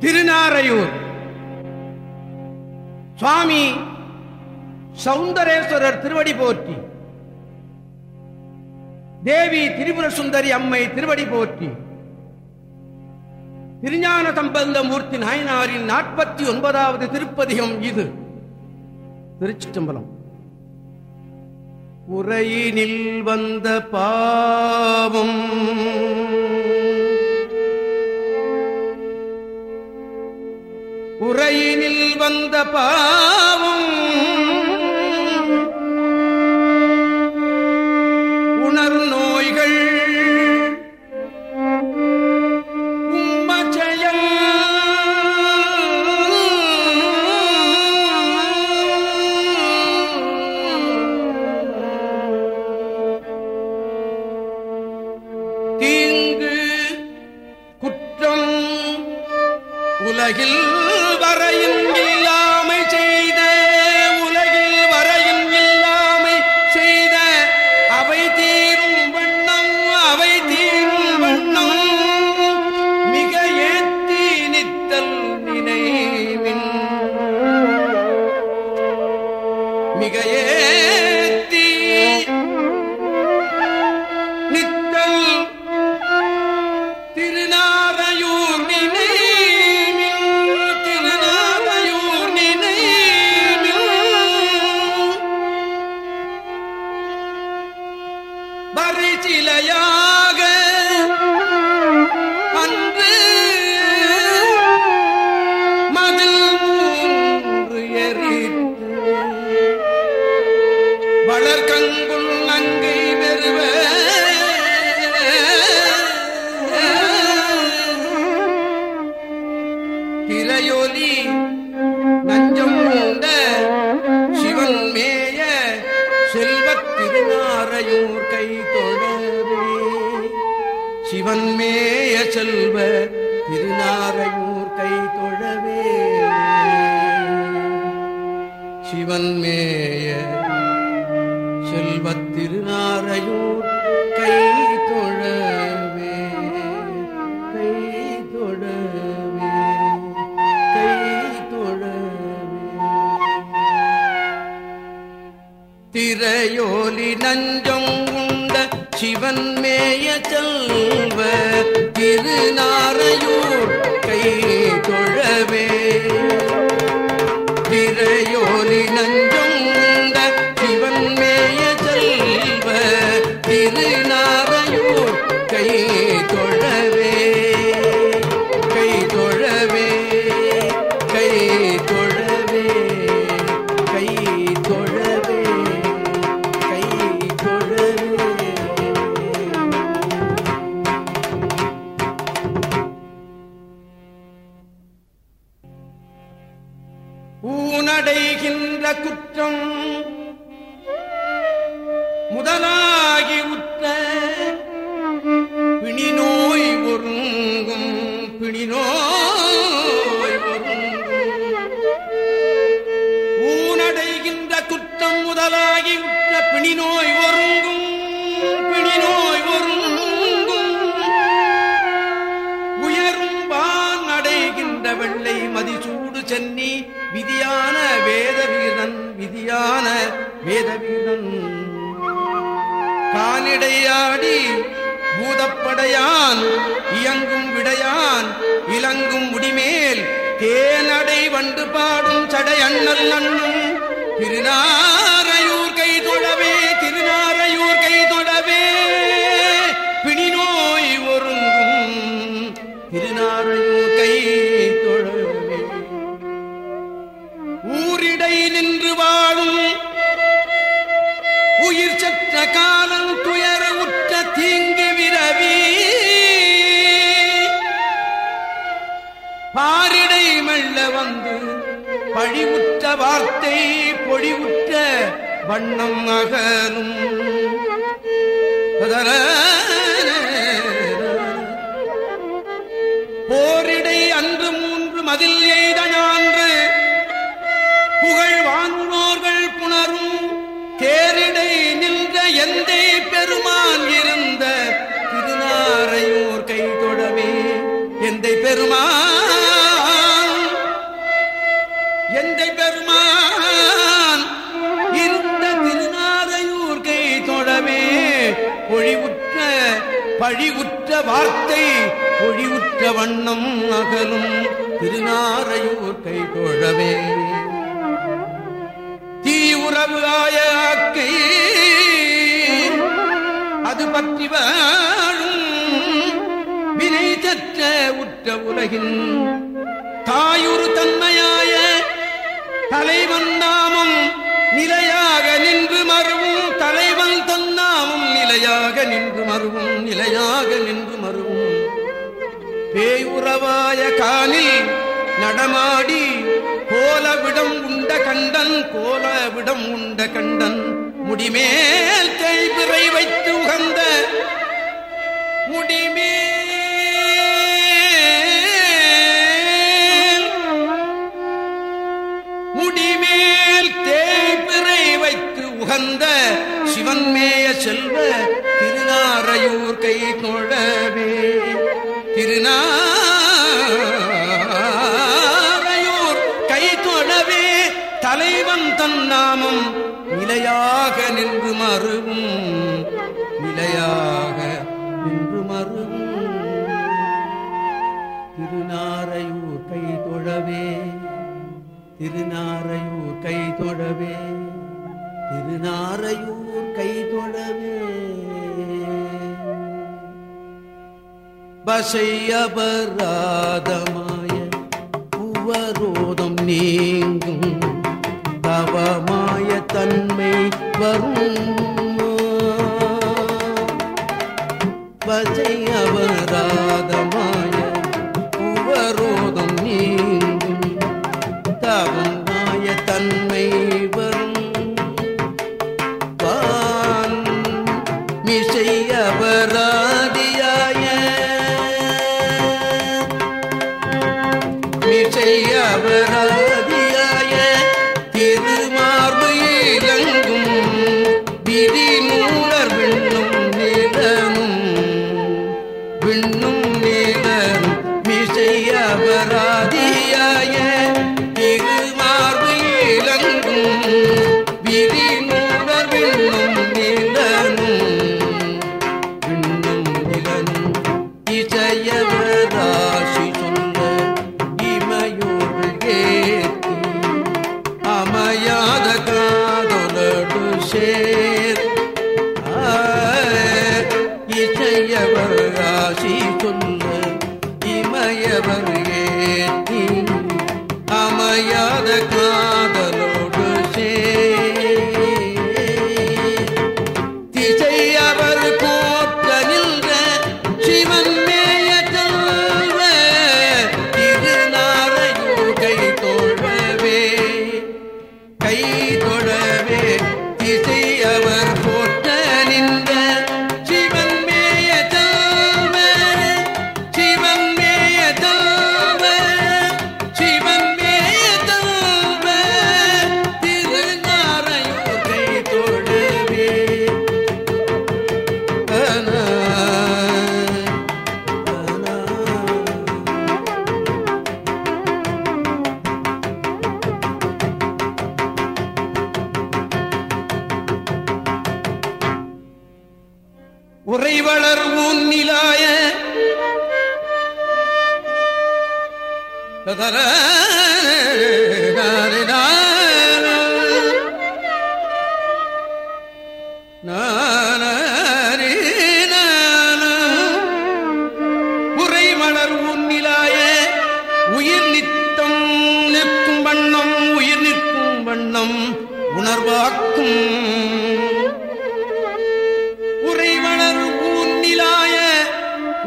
திருநாரையூர். சுவாமி சௌந்தரேஸ்வரர் திருவடி போற்றி. தேவி திரிபுர சுந்தரி அம்மை திருவடி போற்றி. திருஞான சம்பந்த மூர்த்தி நாயனாரின் நாற்பத்தி ஒன்பதாவது திருப்பதிகம் இது. திருச்சிற்றம்பலம். உரையினில் வந்த பாவம் உரையினில் வந்த பாவம் உலகில் வரையும் இல்லாமை செய்த ali. திரையோலி நஞ்சம் உண்ட சிவன் மேய செல்வ திருநாரையூர் கை தொழவே. உற்ற பிணிநோய் ஒருங்கும் பிணிநோய் ஒருங்கும். உயரும் பான் அடைகின்ற வெள்ளை மதிசூடு சென்னி விதியான வேத வீரன் விதியான வேத வீரன் காலிடையாடி பூதப்படையான் இயங்கும் விடையான் இலங்கும் முடிமேல் தேனடை வண்டு பாடும் சடை அண்ணல் அண்ணும். திருநாரையூர் வார்த்தை பொழிவுற்ற வண்ணம் அகலும். போரிடை பெருமான். இந்த திருநாரையூர்கை தொடவே பொழிவுற்ற பழிவுற்ற வார்த்தை பொழிவுற்ற வண்ணம் அகலும் திருநாரையூர்கை தொழவே தீ உறவு ஆயாக்கை அது பற்றி வினை தற்ற உற்ற உலகின் தாயுறு தன்மைய தலைவன் நாமும் நிலையாக நின்று மறுவும் தலைவன் தன்னாமம் நிலையாக நின்று மறுவும் நிலையாக நின்று மறுவும் பேயுறவாய காலில் நடமாடி கோலவிடம் உண்ட கண்டன் கோலவிடம் உண்ட கண்டன். முடிமேல் தேய்பிறை வைத்து உகந்த முடிமே மேல் தேய்பிறை வைத்து உகந்த சிவன்மேய செல்வ திருநாரையூர் கை கொழவே திருநாரையூர் கை தொழவே தலைவன் தன் நாமம் நிலையாக நின்று மறுவும் தொழவே திருநாரையூர் கை தொழவே. பசையபராதமாய உவரோதம் நீங்கும் தவமாய தன்மை வரும்? பசையபராதம் உறைமலர் உன்னிலாய உயிர் நித்தம் நிற்கும் வண்ணம் உயிர் நிற்கும் வண்ணம் உணர்வாக்கும். உறைவளர் ஊன்னிலாய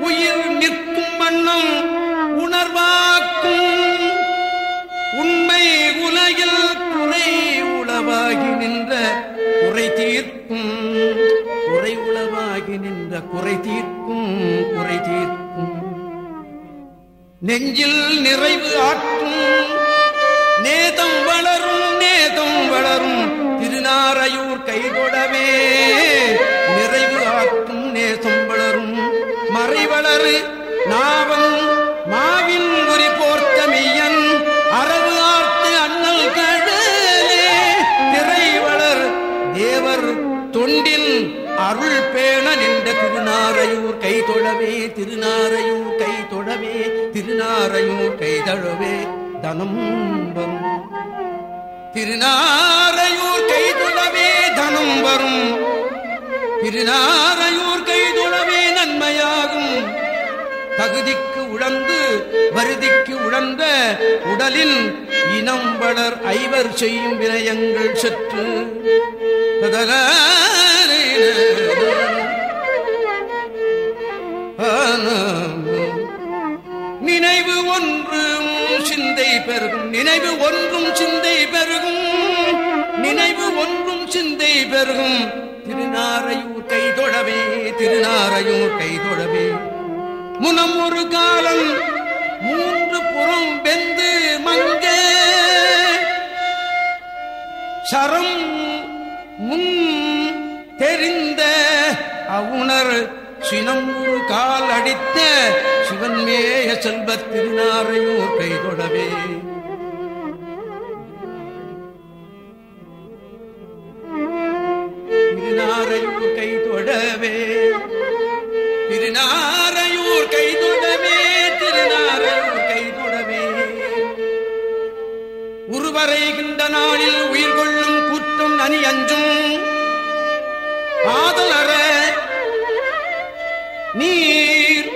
உயிர் நிற்கும் வண்ணம் உணர்வாக்கும். உண்மை உலகில் குறை உளவாகி நின்ற குறை தீர்க்கும். உளவாகி நின்ற குறை தீர்க்கும் குறை தீர்க்கும். நெஞ்சில் நிறைவு ஆற்றும் நேதம் வளரும் நேதம் வளரும். திருநாரையூர் கைகொடவே நிறைவு ஆற்றும் நேசம் வளரும். மறைவளரு நாவன் மாவின் குறி போர்த்த மெய்யன் அரவு ஆர்த்து அண்ணல் கடலே திரைவளர் தேவர் தொண்டில் அருள் பேண நின்ற திருநாரையூர் கை திருநாரையூர் கை தொழவே திருநாரையூர் கை தழவே தனம் வரும் திருநாரையூர் கை தொழவே தனம் வரும் திருநாரையூர் கை தொழவே நன்மையாகும். தகுதிக்கு உழந்து வருதிக்கு உழந்த உடலின் இனம் வளர் ஐவர் செய்யும் வினயங்கள் சற்று. ஒன்றும் சிந்தை பெருகும். நினைவு ஒன்றும் சிந்தை பெருகும். திருநாரையூர் கைதொழவே திருநாரையூர் கைதொழவே முனம் ஒரு காலம் மூன்று புறம் வெந்து மங்க. சரம் முன் தெரிந்த அவுணர் சினம் ஒரு கால் அடித்த சிவன்மேய செல்வத் திருநாரையூர் கைதொடவே நீர்.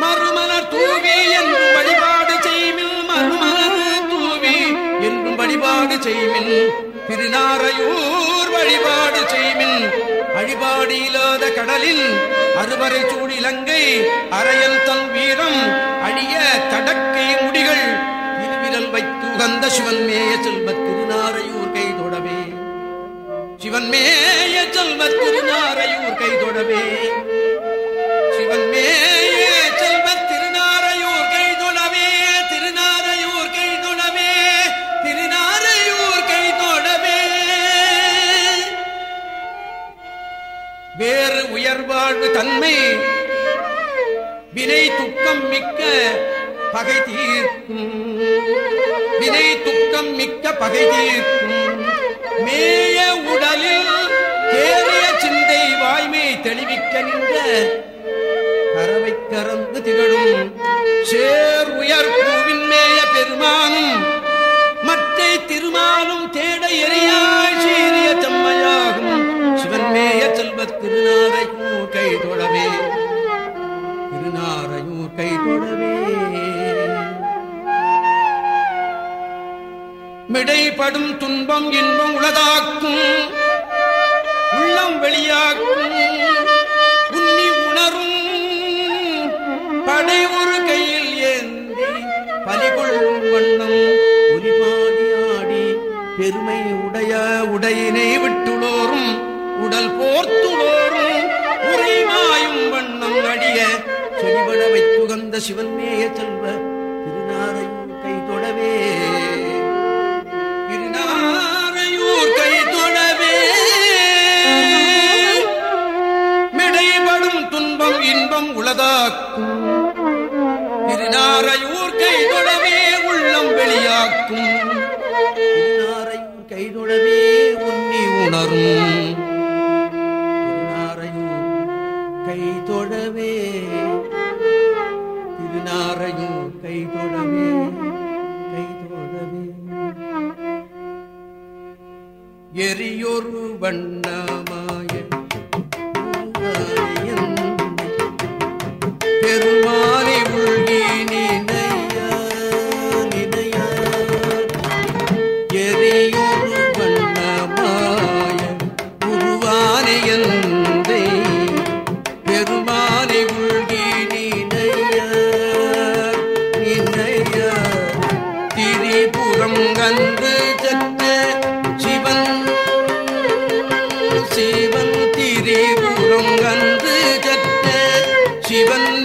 மறுமலர் தூவி என்றும் வழிபாடு செய்மில் மறுமலர் தூவி என்றும் வழிபாடு செய்மின் திருநாரையூர் வழிபாடு செய்மின் வழிபாடு இல்லாத கடலில் அறுவரை சூடிலங்கை அரையல் தன் வீரம் அழிய தடக்கை முடிகள். திருவிரல் வைத்து உகந்த சிவன் மேய செல்வ திருநாரையூர் கை தொடவே. சிவன் மேய செல்வ திருநாரையூர் கை தொடவே. பகை தீர்க்கும் வினை துக்கம் மிக்க பகை தீர்க்கும் மேய உடலில் தேறிய சிந்தை வாய்மை தெளிவிக்க நின்ற மிடைப்படும் துன்பம் இன்பம் உளதாக்கும். உள்ளம் வெளியாக்கும். உன்னி உணரும். படை ஒரு கையில் ஏந்தி பலிகொள்ளும் வண்ணம். ஒலிபாடி ஆடி பெருமை உடைய உடையினை விட்டுளோரும். உடல் போர்த்துளோரும். உரிமாயும் வண்ணம் அடிய செடிபட வைத்துகந்த சிவன்மேய செல்வர் இன்பம் உளதாக்கும் திருநாரையூர் கை உள்ளம் வெளியாக்கும். திருநாரையூர் கை தொடவே உன்னி உணரும். திருநாரையூர் கைதொழவே. திருநாரையூர் கைதொழவே கைதொழவே. கை தொடவே எரியொரு வண்ணமாய சிவன்